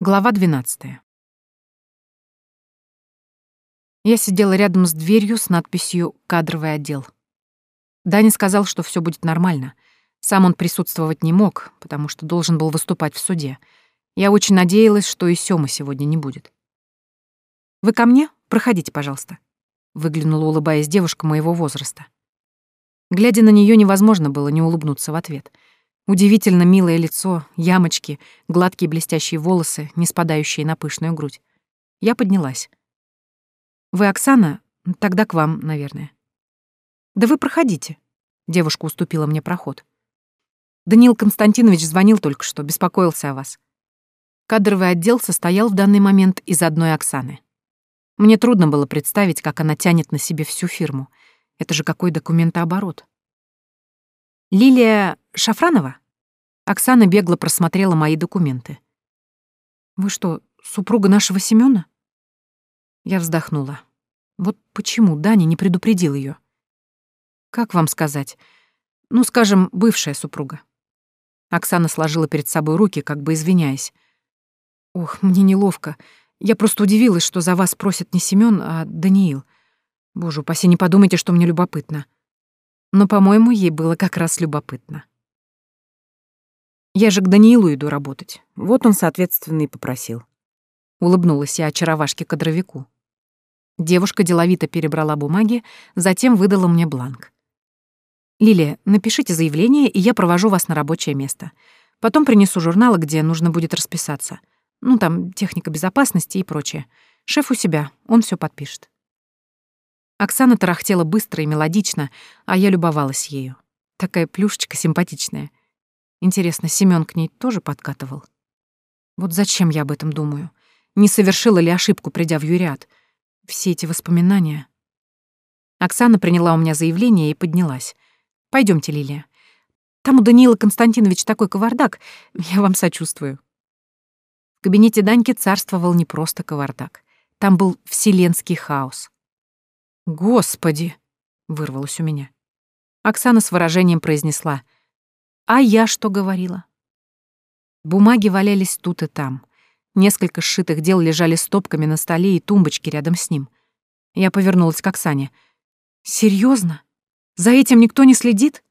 Глава 12. Я сидела рядом с дверью с надписью «Кадровый отдел». Даня сказал, что все будет нормально. Сам он присутствовать не мог, потому что должен был выступать в суде. Я очень надеялась, что и Сёмы сегодня не будет. «Вы ко мне? Проходите, пожалуйста», — выглянула, улыбаясь девушка моего возраста. Глядя на нее, невозможно было не улыбнуться в ответ — Удивительно милое лицо, ямочки, гладкие блестящие волосы, не спадающие на пышную грудь. Я поднялась. «Вы Оксана? Тогда к вам, наверное». «Да вы проходите». Девушка уступила мне проход. «Даниил Константинович звонил только что, беспокоился о вас. Кадровый отдел состоял в данный момент из одной Оксаны. Мне трудно было представить, как она тянет на себе всю фирму. Это же какой документооборот. Лилия Шафранова? Оксана бегло просмотрела мои документы. Вы что, супруга нашего Семёна? Я вздохнула. Вот почему Даня не предупредил ее? Как вам сказать? Ну, скажем, бывшая супруга. Оксана сложила перед собой руки, как бы извиняясь. Ох, мне неловко. Я просто удивилась, что за вас просит не Семён, а Даниил. Боже упаси, не подумайте, что мне любопытно но, по-моему, ей было как раз любопытно. Я же к Даниилу иду работать. Вот он, соответственно, и попросил. Улыбнулась я очаровашке-кадровику. Девушка деловито перебрала бумаги, затем выдала мне бланк. «Лилия, напишите заявление, и я провожу вас на рабочее место. Потом принесу журналы, где нужно будет расписаться. Ну, там, техника безопасности и прочее. Шеф у себя, он все подпишет». Оксана тарахтела быстро и мелодично, а я любовалась ею. Такая плюшечка симпатичная. Интересно, Семён к ней тоже подкатывал? Вот зачем я об этом думаю? Не совершила ли ошибку, придя в юриат? Все эти воспоминания... Оксана приняла у меня заявление и поднялась. Пойдемте, Лилия. Там у Даниила Константинович такой кавардак, я вам сочувствую. В кабинете Даньки царствовал не просто кавардак. Там был вселенский хаос. «Господи!» — вырвалось у меня. Оксана с выражением произнесла. «А я что говорила?» Бумаги валялись тут и там. Несколько сшитых дел лежали стопками на столе и тумбочке рядом с ним. Я повернулась к Оксане. «Серьезно? За этим никто не следит?»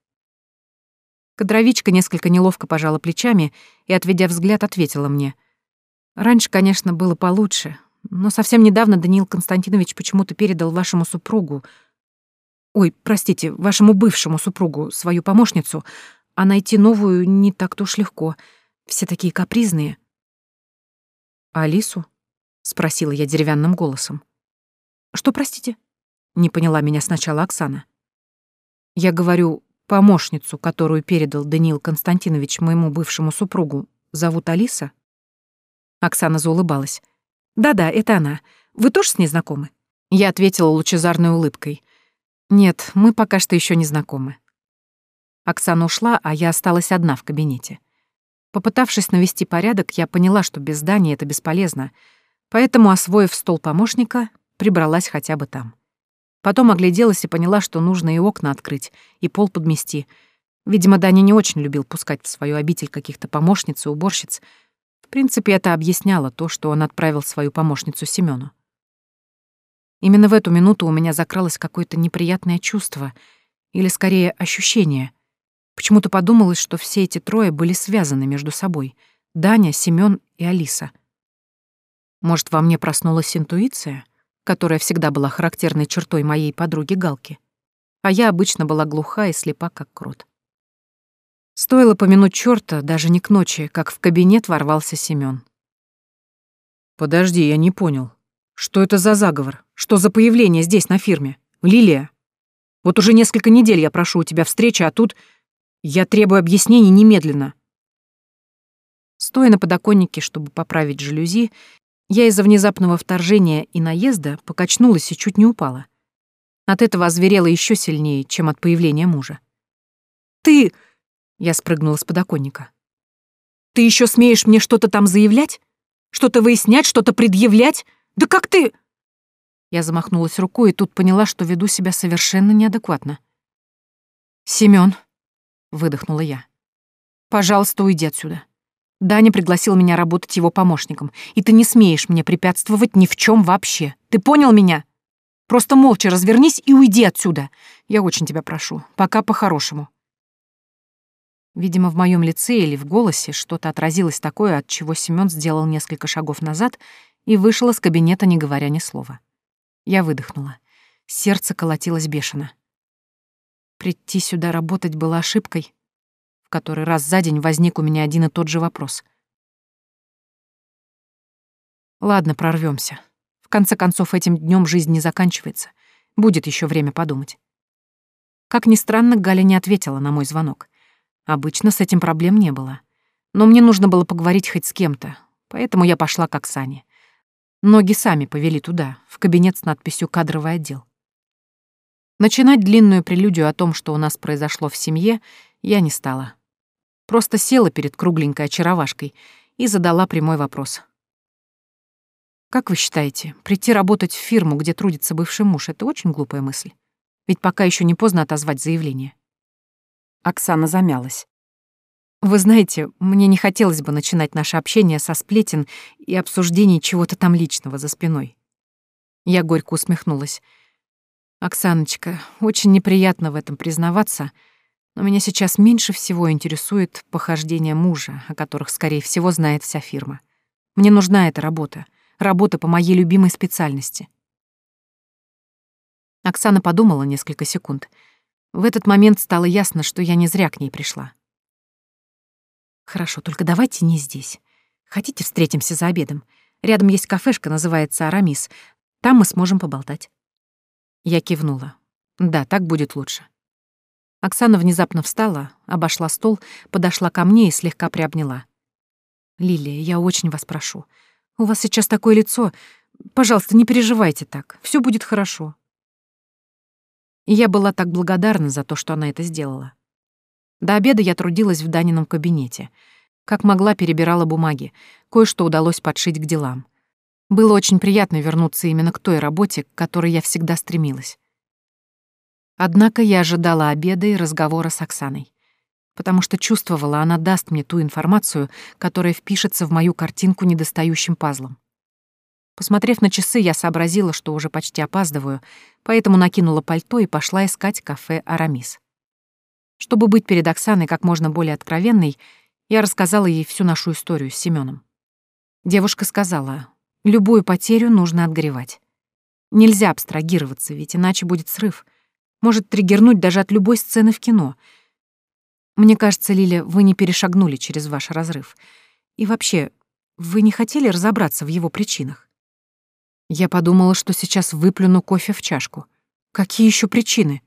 Кадровичка несколько неловко пожала плечами и, отведя взгляд, ответила мне. «Раньше, конечно, было получше, но совсем недавно Даниил Константинович почему-то передал вашему супругу... Ой, простите, вашему бывшему супругу свою помощницу, а найти новую не так-то уж легко. Все такие капризные. «Алису?» — спросила я деревянным голосом. «Что, простите?» — не поняла меня сначала Оксана. Я говорю, помощницу, которую передал Даниил Константинович моему бывшему супругу, зовут Алиса? Оксана заулыбалась. «Да-да, это она. Вы тоже с ней знакомы?» Я ответила лучезарной улыбкой. «Нет, мы пока что еще не знакомы». Оксана ушла, а я осталась одна в кабинете. Попытавшись навести порядок, я поняла, что без Дани это бесполезно, поэтому, освоив стол помощника, прибралась хотя бы там. Потом огляделась и поняла, что нужно и окна открыть, и пол подмести. Видимо, Даня не очень любил пускать в свою обитель каких-то помощниц и уборщиц, в принципе, это объясняло то, что он отправил свою помощницу Семёну. Именно в эту минуту у меня закралось какое-то неприятное чувство, или скорее ощущение. Почему-то подумалось, что все эти трое были связаны между собой — Даня, Семён и Алиса. Может, во мне проснулась интуиция, которая всегда была характерной чертой моей подруги Галки, а я обычно была глуха и слепа, как крот. Стоило помянуть чёрта, даже не к ночи, как в кабинет ворвался Семён. «Подожди, я не понял. Что это за заговор? Что за появление здесь, на фирме? Лилия? Вот уже несколько недель я прошу у тебя встречи, а тут я требую объяснений немедленно». Стоя на подоконнике, чтобы поправить жалюзи, я из-за внезапного вторжения и наезда покачнулась и чуть не упала. От этого озверела еще сильнее, чем от появления мужа. «Ты...» Я спрыгнула с подоконника. «Ты еще смеешь мне что-то там заявлять? Что-то выяснять, что-то предъявлять? Да как ты...» Я замахнулась рукой и тут поняла, что веду себя совершенно неадекватно. «Семён», — выдохнула я, — «пожалуйста, уйди отсюда. Даня пригласил меня работать его помощником, и ты не смеешь мне препятствовать ни в чем вообще. Ты понял меня? Просто молча развернись и уйди отсюда. Я очень тебя прошу. Пока по-хорошему. Видимо, в моем лице или в голосе что-то отразилось такое, от чего Семён сделал несколько шагов назад и вышел из кабинета, не говоря ни слова. Я выдохнула. Сердце колотилось бешено. Прийти сюда работать было ошибкой. В который раз за день возник у меня один и тот же вопрос. Ладно, прорвемся. В конце концов, этим днем жизнь не заканчивается. Будет еще время подумать. Как ни странно, Галя не ответила на мой звонок. Обычно с этим проблем не было. Но мне нужно было поговорить хоть с кем-то, поэтому я пошла к Оксане. Ноги сами повели туда, в кабинет с надписью «Кадровый отдел». Начинать длинную прелюдию о том, что у нас произошло в семье, я не стала. Просто села перед кругленькой очаровашкой и задала прямой вопрос. «Как вы считаете, прийти работать в фирму, где трудится бывший муж, это очень глупая мысль? Ведь пока еще не поздно отозвать заявление». Оксана замялась. «Вы знаете, мне не хотелось бы начинать наше общение со сплетен и обсуждений чего-то там личного за спиной». Я горько усмехнулась. «Оксаночка, очень неприятно в этом признаваться, — но меня сейчас меньше всего интересует похождение мужа, о которых, скорее всего, знает вся фирма. Мне нужна эта работа. Работа по моей любимой специальности. Оксана подумала несколько секунд. В этот момент стало ясно, что я не зря к ней пришла. «Хорошо, только давайте не здесь. Хотите, встретимся за обедом? Рядом есть кафешка, называется «Арамис». Там мы сможем поболтать». Я кивнула. «Да, так будет лучше». Оксана внезапно встала, обошла стол, подошла ко мне и слегка приобняла. «Лилия, я очень вас прошу. У вас сейчас такое лицо. Пожалуйста, не переживайте так. Все будет хорошо». И я была так благодарна за то, что она это сделала. До обеда я трудилась в Данином кабинете. Как могла, перебирала бумаги. Кое-что удалось подшить к делам. Было очень приятно вернуться именно к той работе, к которой я всегда стремилась. Однако я ожидала обеда и разговора с Оксаной, потому что чувствовала, она даст мне ту информацию, которая впишется в мою картинку недостающим пазлом. Посмотрев на часы, я сообразила, что уже почти опаздываю, поэтому накинула пальто и пошла искать кафе «Арамис». Чтобы быть перед Оксаной как можно более откровенной, я рассказала ей всю нашу историю с Семеном. Девушка сказала, любую потерю нужно отгоревать. Нельзя абстрагироваться, ведь иначе будет срыв — может триггернуть даже от любой сцены в кино. Мне кажется, Лиля, вы не перешагнули через ваш разрыв. И вообще, вы не хотели разобраться в его причинах? Я подумала, что сейчас выплюну кофе в чашку. Какие еще причины?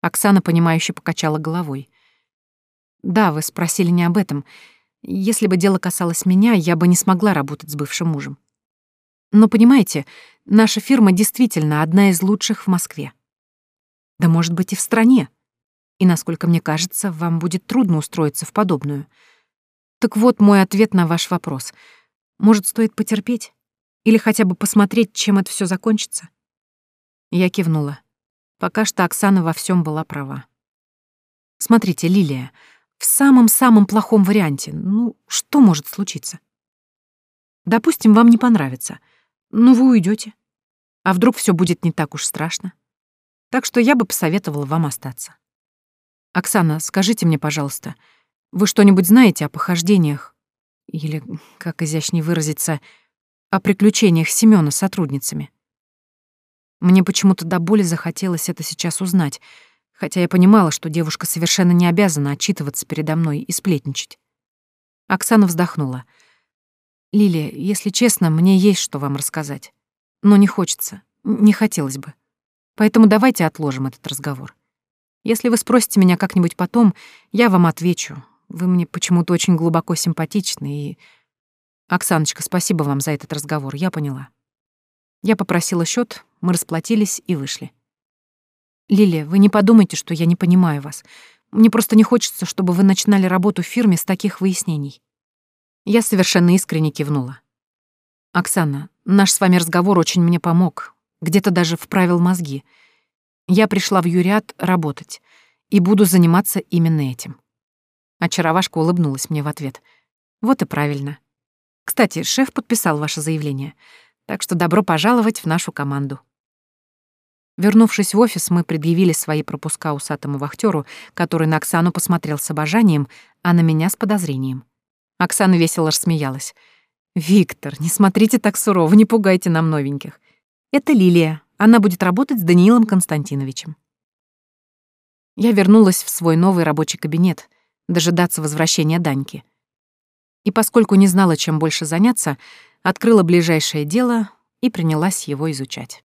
Оксана, понимающе покачала головой. Да, вы спросили не об этом. Если бы дело касалось меня, я бы не смогла работать с бывшим мужем. Но понимаете, наша фирма действительно одна из лучших в Москве. Да, может быть, и в стране. И, насколько мне кажется, вам будет трудно устроиться в подобную. Так вот мой ответ на ваш вопрос. Может, стоит потерпеть? Или хотя бы посмотреть, чем это все закончится? Я кивнула. Пока что Оксана во всем была права. Смотрите, Лилия, в самом-самом плохом варианте, ну, что может случиться? Допустим, вам не понравится. Ну, вы уйдете. А вдруг все будет не так уж страшно? Так что я бы посоветовала вам остаться. Оксана, скажите мне, пожалуйста, вы что-нибудь знаете о похождениях или, как изящнее выразиться, о приключениях Семёна с сотрудницами? Мне почему-то до боли захотелось это сейчас узнать, хотя я понимала, что девушка совершенно не обязана отчитываться передо мной и сплетничать. Оксана вздохнула. «Лилия, если честно, мне есть что вам рассказать. Но не хочется, не хотелось бы. Поэтому давайте отложим этот разговор. Если вы спросите меня как-нибудь потом, я вам отвечу. Вы мне почему-то очень глубоко симпатичны и... Оксаночка, спасибо вам за этот разговор, я поняла. Я попросила счет, мы расплатились и вышли. Лилия, вы не подумайте, что я не понимаю вас. Мне просто не хочется, чтобы вы начинали работу в фирме с таких выяснений. Я совершенно искренне кивнула. Оксана, наш с вами разговор очень мне помог где-то даже вправил мозги. Я пришла в Юриат работать и буду заниматься именно этим. Очаровашка улыбнулась мне в ответ. Вот и правильно. Кстати, шеф подписал ваше заявление, так что добро пожаловать в нашу команду. Вернувшись в офис, мы предъявили свои пропуска усатому вахтеру, который на Оксану посмотрел с обожанием, а на меня с подозрением. Оксана весело рассмеялась. «Виктор, не смотрите так сурово, не пугайте нам новеньких. Это Лилия, она будет работать с Даниилом Константиновичем». Я вернулась в свой новый рабочий кабинет, дожидаться возвращения Даньки. И поскольку не знала, чем больше заняться, открыла ближайшее дело и принялась его изучать.